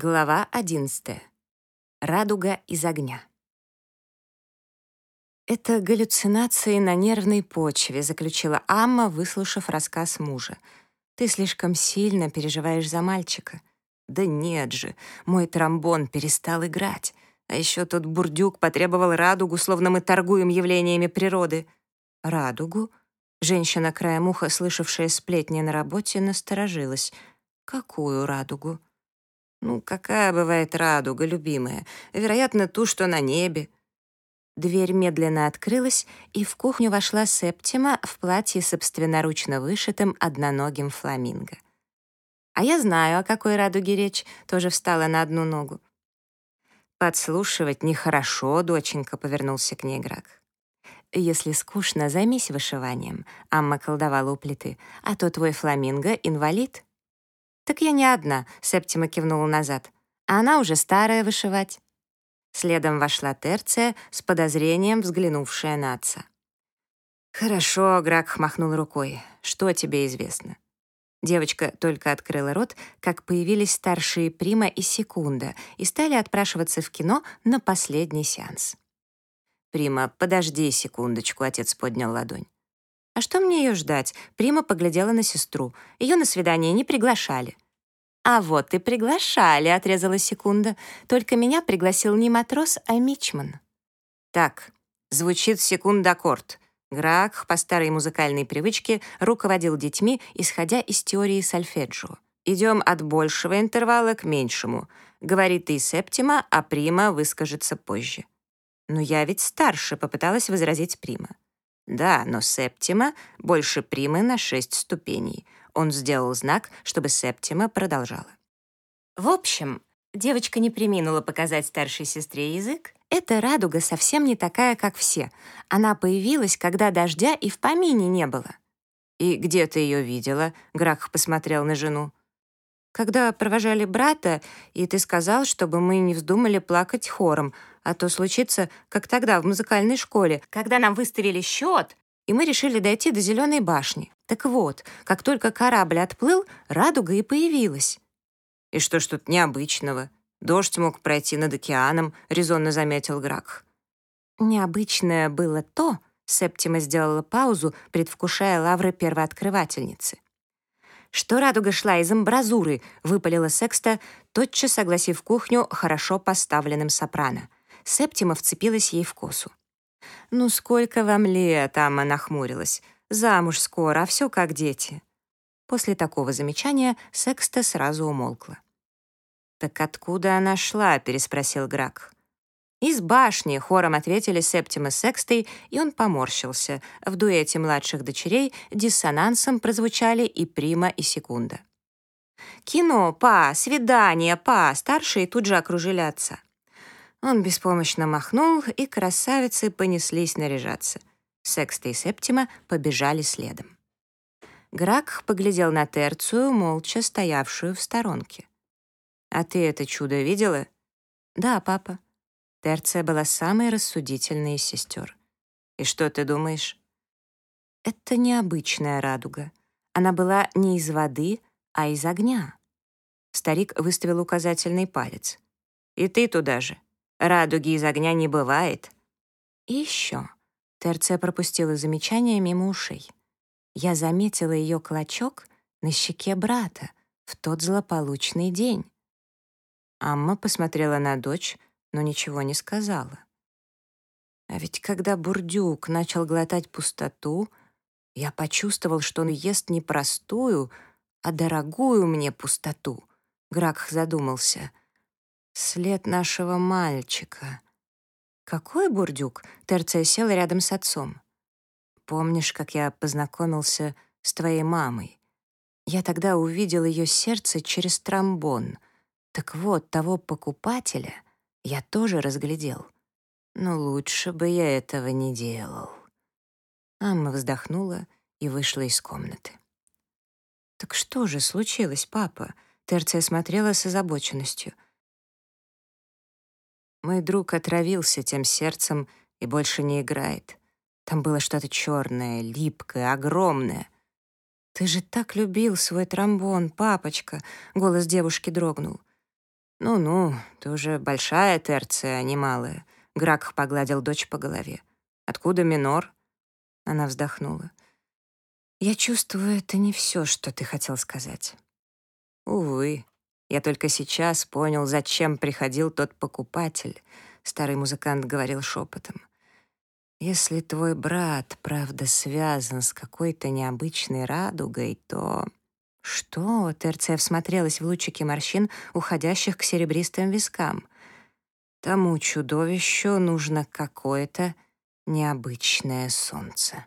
Глава 11. Радуга из огня. «Это галлюцинации на нервной почве», — заключила Амма, выслушав рассказ мужа. «Ты слишком сильно переживаешь за мальчика». «Да нет же, мой тромбон перестал играть. А еще тот бурдюк потребовал радугу, словно мы торгуем явлениями природы». «Радугу?» Женщина краем уха, слышавшая сплетни на работе, насторожилась. «Какую радугу?» Ну, какая бывает радуга, любимая? Вероятно, ту, что на небе. Дверь медленно открылась, и в кухню вошла Септима в платье собственноручно вышитым одноногим фламинго. А я знаю, о какой радуге речь, тоже встала на одну ногу. «Подслушивать нехорошо, доченька», — повернулся к ней Грак. «Если скучно, займись вышиванием», — Амма колдовала у плиты, «а то твой фламинго — инвалид». «Так я не одна», — Септима кивнула назад. «А она уже старая вышивать». Следом вошла Терция, с подозрением взглянувшая на отца. «Хорошо», — Грак махнул рукой. «Что тебе известно?» Девочка только открыла рот, как появились старшие Прима и Секунда и стали отпрашиваться в кино на последний сеанс. «Прима, подожди секундочку», — отец поднял ладонь. А что мне ее ждать? Прима поглядела на сестру. Ее на свидание не приглашали. «А вот и приглашали», — отрезала секунда. «Только меня пригласил не матрос, а мичман». «Так, звучит секунд-аккорд». Грак по старой музыкальной привычке руководил детьми, исходя из теории сольфеджио. «Идем от большего интервала к меньшему. Говорит ты Септима, а Прима выскажется позже». «Но я ведь старше», — попыталась возразить Прима. Да, но Септима больше примы на шесть ступеней. Он сделал знак, чтобы Септима продолжала. В общем, девочка не приминула показать старшей сестре язык. Эта радуга совсем не такая, как все. Она появилась, когда дождя и в помине не было. «И где ты ее видела?» — Грах посмотрел на жену. «Когда провожали брата, и ты сказал, чтобы мы не вздумали плакать хором, а то случится, как тогда в музыкальной школе, когда нам выставили счет, и мы решили дойти до Зеленой башни. Так вот, как только корабль отплыл, радуга и появилась. «И что ж тут необычного? Дождь мог пройти над океаном», — резонно заметил Грак. Необычное было то, Септима сделала паузу, предвкушая лавры первооткрывательницы. «Что радуга шла из амбразуры», — выпалила Секста, тотчас согласив кухню хорошо поставленным сопрано. Септима вцепилась ей в косу. «Ну сколько вам лет?» — Амма нахмурилась. «Замуж скоро, а все как дети». После такого замечания Секста сразу умолкла. «Так откуда она шла?» — переспросил Грак. «Из башни», — хором ответили Септима с Секстой, и он поморщился. В дуэте младших дочерей диссонансом прозвучали и Прима, и Секунда. «Кино, па, свидание, па!» Старшие тут же окружили отца. Он беспомощно махнул, и красавицы понеслись наряжаться. Секста и Септима побежали следом. Грак поглядел на Терцию, молча стоявшую в сторонке. «А ты это чудо видела?» «Да, папа». Терция была самой рассудительной из сестер. «И что ты думаешь?» «Это необычная радуга. Она была не из воды, а из огня». Старик выставил указательный палец. «И ты туда же. Радуги из огня не бывает. И еще. Терция пропустила замечание мимо ушей. Я заметила ее клочок на щеке брата в тот злополучный день. Амма посмотрела на дочь, но ничего не сказала. А ведь когда бурдюк начал глотать пустоту, я почувствовал, что он ест не простую, а дорогую мне пустоту. Гракх задумался. След нашего мальчика. Какой бурдюк? Терция села рядом с отцом. Помнишь, как я познакомился с твоей мамой? Я тогда увидел ее сердце через тромбон. Так вот, того покупателя я тоже разглядел. Но лучше бы я этого не делал. Амма вздохнула и вышла из комнаты. «Так что же случилось, папа?» Терция смотрела с озабоченностью — мой друг отравился тем сердцем и больше не играет. Там было что-то черное, липкое, огромное. «Ты же так любил свой тромбон, папочка!» — голос девушки дрогнул. «Ну-ну, ты уже большая терция, а не малая». Гракх погладил дочь по голове. «Откуда минор?» Она вздохнула. «Я чувствую, это не все, что ты хотел сказать». «Увы, я только сейчас понял, зачем приходил тот покупатель», — старый музыкант говорил шепотом. «Если твой брат, правда, связан с какой-то необычной радугой, то...» «Что?» — Терция всмотрелась в лучики морщин, уходящих к серебристым вискам. «Тому чудовищу нужно какое-то необычное солнце».